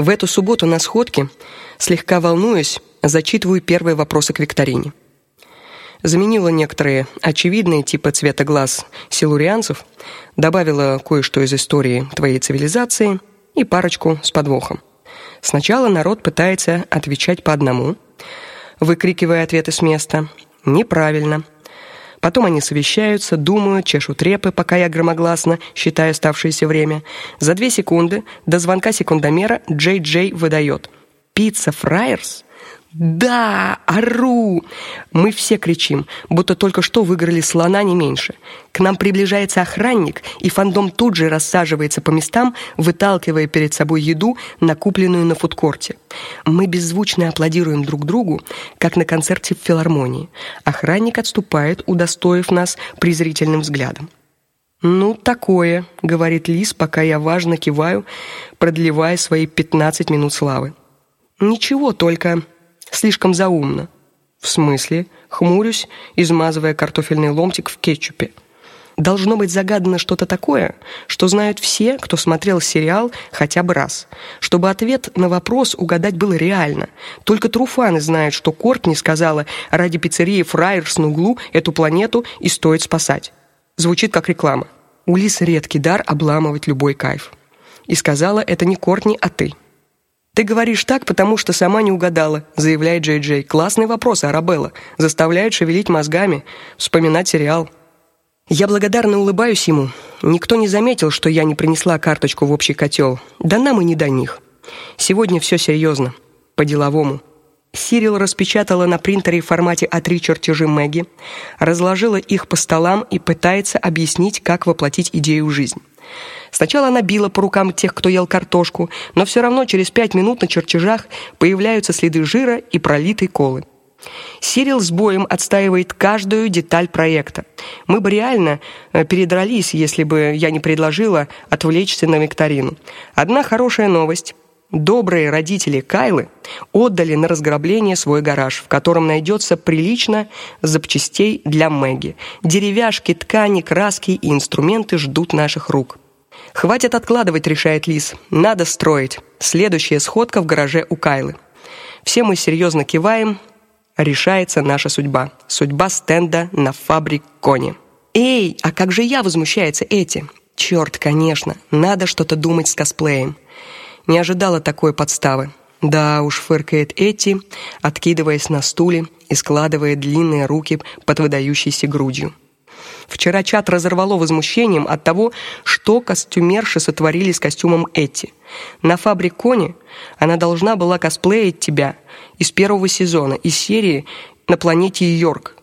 В эту субботу на сходке, слегка волнуюсь, зачитываю первые вопросы к викторине. Заменила некоторые очевидные типа цвета глаз силурианцев, добавила кое-что из истории твоей цивилизации и парочку с подвохом. Сначала народ пытается отвечать по одному, выкрикивая ответы с места. Неправильно. Потом они совещаются, думают, чешут репы, пока я громогласно считаю оставшееся время. За две секунды до звонка секундомера Джей Джей выдает: "Пицца Фраерс да, ору. Мы все кричим, будто только что выиграли слона не меньше. К нам приближается охранник, и фандом тут же рассаживается по местам, выталкивая перед собой еду, накупленную на фудкорте. Мы беззвучно аплодируем друг другу, как на концерте в филармонии. Охранник отступает, удостоив нас презрительным взглядом. Ну, такое, говорит Лис, пока я важно киваю, продлевая свои 15 минут славы. Ничего, только Слишком заумно. В смысле? Хмурюсь, измазывая картофельный ломтик в кетчупе. Должно быть загадано что-то такое, что знают все, кто смотрел сериал хотя бы раз, чтобы ответ на вопрос угадать было реально. Только труфаны знают, что Кортни сказала: "Ради пиццерии Фраерс на углу эту планету и стоит спасать". Звучит как реклама. У Лис редкий дар обламывать любой кайф. И сказала это не Кортни, а ты. Ты говоришь так, потому что сама не угадала, заявляет Джей Джей. Классный вопрос, Арабелла. Заставляет шевелить мозгами, вспоминать сериал. Я благодарно улыбаюсь ему. Никто не заметил, что я не принесла карточку в общий котел. Да нам и не до них. Сегодня все серьезно, по-деловому. Сирил распечатала на принтере в формате А3 чертежи Мэгги, разложила их по столам и пытается объяснить, как воплотить идею в жизнь. Сначала она била по рукам тех, кто ел картошку, но все равно через пять минут на чертежах появляются следы жира и пролитой колы. Сирил с боем отстаивает каждую деталь проекта. Мы бы реально э, передрались, если бы я не предложила отвлечься на викторину. Одна хорошая новость. Добрые родители Кайлы отдали на разграбление свой гараж, в котором найдется прилично запчастей для Мэгги. Деревяшки, ткани, краски и инструменты ждут наших рук. Хватит откладывать, решает Лис. Надо строить. Следующая сходка в гараже у Кайлы. Все мы серьезно киваем. Решается наша судьба. Судьба стенда на фабриконе. Эй, а как же я возмущается эти? Черт, конечно, надо что-то думать с косплеем. Не ожидала такой подставы. Да уж, фыркает Эти, откидываясь на стуле и складывая длинные руки под выдающейся грудью. Вчера чат разорвало возмущением от того, что костюмерши сотворили с костюмом Эти. На фабриконе она должна была косплеить тебя из первого сезона, из серии на планете Йорк.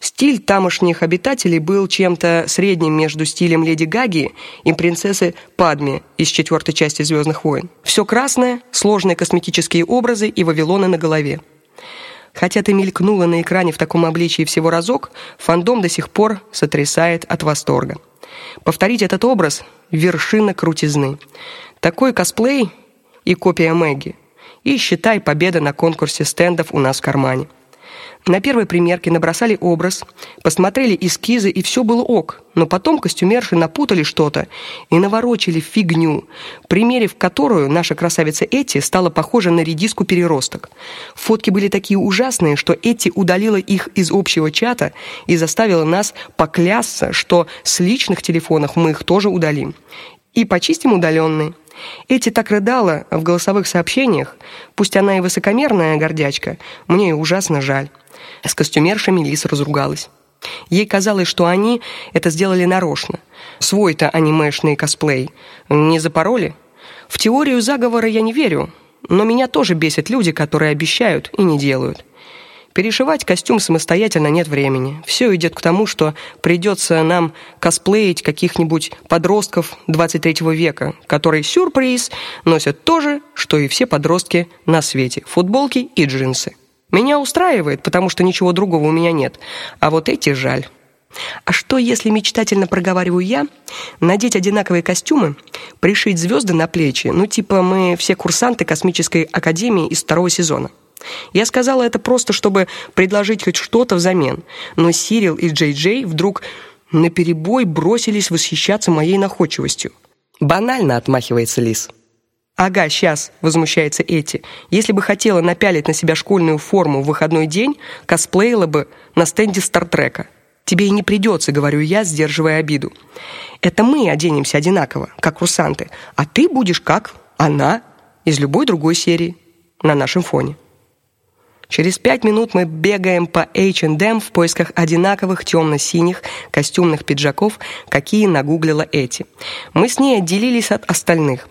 Стиль тамошних обитателей был чем-то средним между стилем Леди Гаги и принцессы Падме из четвертой части Звездных войн. Все красное, сложные косметические образы и вавилоны на голове. Хотя ты мелькнула на экране в таком обличии всего разок, фандом до сих пор сотрясает от восторга. Повторить этот образ вершина крутизны. Такой косплей и копия Мэгги. И считай победа на конкурсе стендов у нас в кармане. На первой примерке набросали образ, посмотрели эскизы, и все было ок. Но потом костюмерши напутали что-то и наворочили фигню, примерив которую наша красавица Эти стала похожа на редиску переросток. Фотки были такие ужасные, что Эти удалила их из общего чата и заставила нас поклясться, что с личных телефонов мы их тоже удалим. И почистим удаленные. Эти так рыдала в голосовых сообщениях, пусть она и высокомерная гордячка, мне ужасно жаль. С костюмершами Лис разругалась. Ей казалось, что они это сделали нарочно. Свой-то анимешный косплей не запороли. В теорию заговора я не верю, но меня тоже бесят люди, которые обещают и не делают. Перешивать костюм самостоятельно нет времени. Все идет к тому, что придется нам косплеить каких-нибудь подростков 23 века, которые сюрприз носят то же, что и все подростки на свете: футболки и джинсы. Меня устраивает, потому что ничего другого у меня нет. А вот эти жаль. А что, если мечтательно проговариваю я, надеть одинаковые костюмы, пришить звезды на плечи, ну типа мы все курсанты космической академии из второго сезона. Я сказала это просто, чтобы предложить хоть что-то взамен. Но Сирил и Джей Джей вдруг наперебой бросились восхищаться моей находчивостью. Банально отмахивается Лис. Ага, сейчас, возмущается Эти. Если бы хотела напялить на себя школьную форму в выходной день, косплеила бы на стенде Стартрека. Тебе и не придется, говорю я, сдерживая обиду. Это мы оденемся одинаково, как курсанты, а ты будешь как она из любой другой серии на нашем фоне. Через пять минут мы бегаем по H&M в поисках одинаковых темно синих костюмных пиджаков, какие нагуглила Эти. Мы с ней отделились от остальных.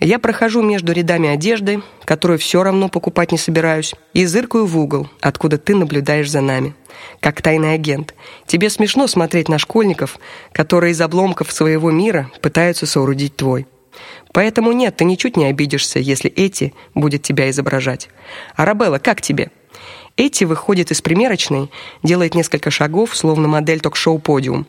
Я прохожу между рядами одежды, которую все равно покупать не собираюсь, и зыркаю в угол, откуда ты наблюдаешь за нами, как тайный агент. Тебе смешно смотреть на школьников, которые из обломков своего мира пытаются соорудить твой. Поэтому нет, ты ничуть не обидишься, если Эти будет тебя изображать. Арабелла, как тебе? Эти выходит из примерочной, делает несколько шагов, словно модель ток-шоу Подиум.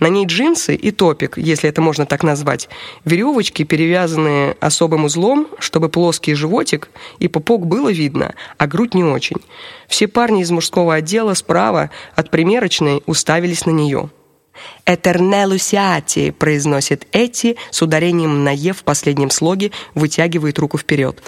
На ней джинсы и топик, если это можно так назвать, веревочки, перевязанные особым узлом, чтобы плоский животик и пупок было видно, а грудь не очень. Все парни из мужского отдела справа от примерочной уставились на нее. «Этернелусиати», произносит Эти с ударением на «е» в последнем слоге, вытягивает руку вперед.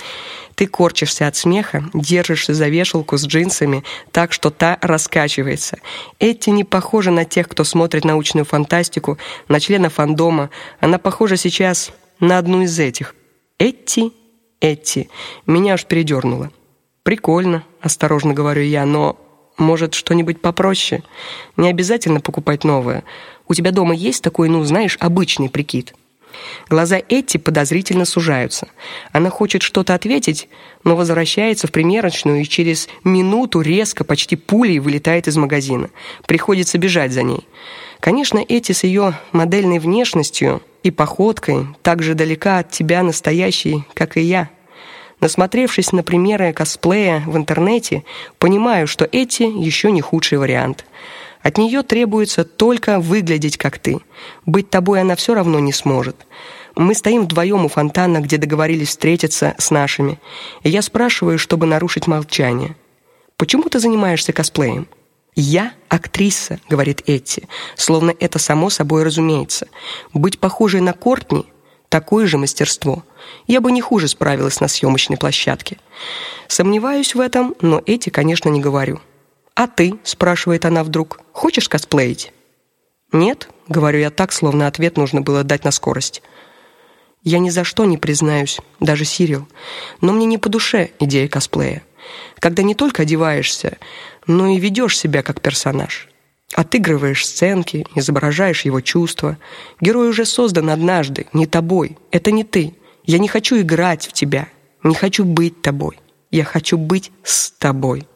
Ты корчишься от смеха, держишься за вешалку с джинсами так, что та раскачивается. Эти не похожа на тех, кто смотрит научную фантастику, на члена фандома. Она похожа сейчас на одну из этих. Эти, эти. Меня аж передернуло. Прикольно, осторожно говорю я, но может, что-нибудь попроще? Не обязательно покупать новое. У тебя дома есть такой, ну, знаешь, обычный прикид. Глаза Этти подозрительно сужаются. Она хочет что-то ответить, но возвращается в примерочную и через минуту резко, почти пулей вылетает из магазина. Приходится бежать за ней. Конечно, Этти с ее модельной внешностью и походкой так же далека от тебя настоящей, как и я. Насмотревшись на примеры косплея в интернете, понимаю, что эти еще не худший вариант. От нее требуется только выглядеть как ты. Быть тобой она все равно не сможет. Мы стоим вдвоем у фонтана, где договорились встретиться с нашими. И я спрашиваю, чтобы нарушить молчание: "Почему ты занимаешься косплеем?" "Я актриса", говорит Этти, словно это само собой разумеется. Быть похожей на Кортни такое же мастерство. Я бы не хуже справилась на съемочной площадке. Сомневаюсь в этом, но эти, конечно, не говорю. А ты, спрашивает она вдруг, хочешь косплеить? Нет, говорю я так, словно ответ нужно было дать на скорость. Я ни за что не признаюсь, даже Сирил, но мне не по душе идея косплея. Когда не только одеваешься, но и ведешь себя как персонаж. Отыгрываешь сценки, изображаешь его чувства. Герой уже создан однажды, не тобой. Это не ты. Я не хочу играть в тебя. Не хочу быть тобой. Я хочу быть с тобой.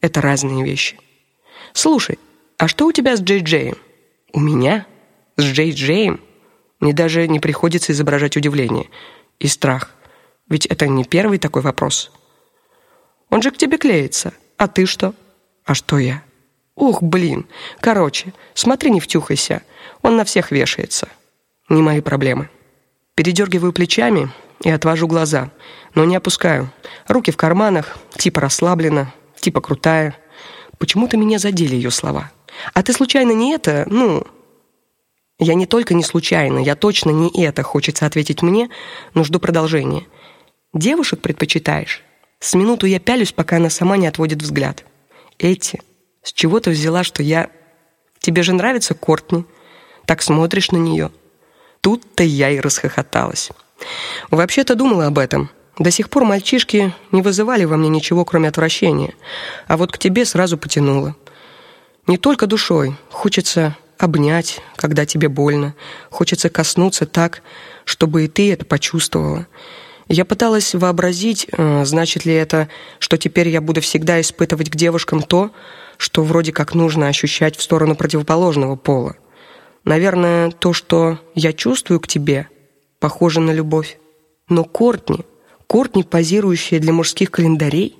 Это разные вещи. Слушай, а что у тебя с Джей Джеем? У меня? С Джей Джеем? Мне даже не приходится изображать удивление и страх. Ведь это не первый такой вопрос. Он же к тебе клеится. А ты что? А что я? Ух, блин. Короче, смотри, не втюхайся. Он на всех вешается. Не мои проблемы. Передергиваю плечами и отвожу глаза, но не опускаю. Руки в карманах, типа расслаблена, типа крутая. Почему-то меня задели ее слова. А ты случайно не это, ну, я не только не случайно, я точно не это, хочется ответить мне, но жду продолжения. Девушек предпочитаешь? С минуту я пялюсь, пока она сама не отводит взгляд. Эти с чего ты взяла, что я Тебе же нравится Кортни? Так смотришь на нее. Тут-то я и расхохоталась. Вообще-то думала об этом. До сих пор мальчишки не вызывали во мне ничего, кроме отвращения, а вот к тебе сразу потянуло. Не только душой, хочется обнять, когда тебе больно, хочется коснуться так, чтобы и ты это почувствовала. Я пыталась вообразить, э, значит ли это, что теперь я буду всегда испытывать к девушкам то, что вроде как нужно ощущать в сторону противоположного пола. Наверное, то, что я чувствую к тебе, похоже на любовь. Но Кортни, Кортни, позирующая для мужских календарей,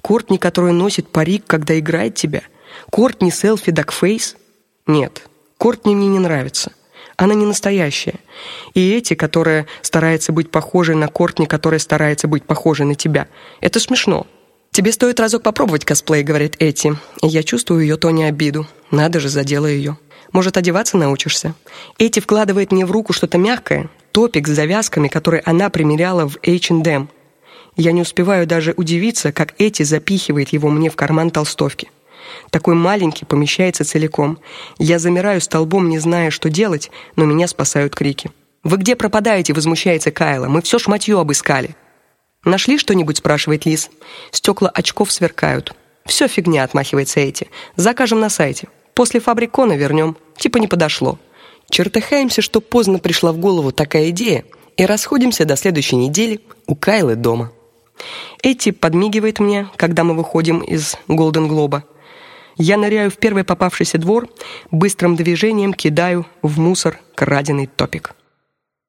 Кортни, которая носит парик, когда играет тебя, Кортни селфи дакфейс? Нет, Кортни мне не нравится. Она не настоящая. И эти, которая старается быть похожей на Кортни, которая старается быть похожей на тебя. Это смешно. Тебе стоит разок попробовать косплей, говорит Эти. Я чувствую ее то не обиду. Надо же, задела ее. Может, одеваться научишься? Эти вкладывает мне в руку что-то мягкое, топик с завязками, который она примеряла в H&M. Я не успеваю даже удивиться, как Эти запихивает его мне в карман толстовки. Такой маленький помещается целиком. Я замираю столбом, не зная, что делать, но меня спасают крики. Вы где пропадаете? возмущается Кайла. Мы все шматьё обыскали. Нашли что-нибудь, спрашивает Лис. Стекла очков сверкают. Все фигня, отмахивается Эти. Закажем на сайте. После фабрикона вернем. Типа не подошло. Чертыхаемся, что поздно пришла в голову такая идея, и расходимся до следующей недели у Кайлы дома. Эти подмигивает мне, когда мы выходим из Голден Глоба. Я ныряю в первый попавшийся двор, быстрым движением кидаю в мусор краденый топик.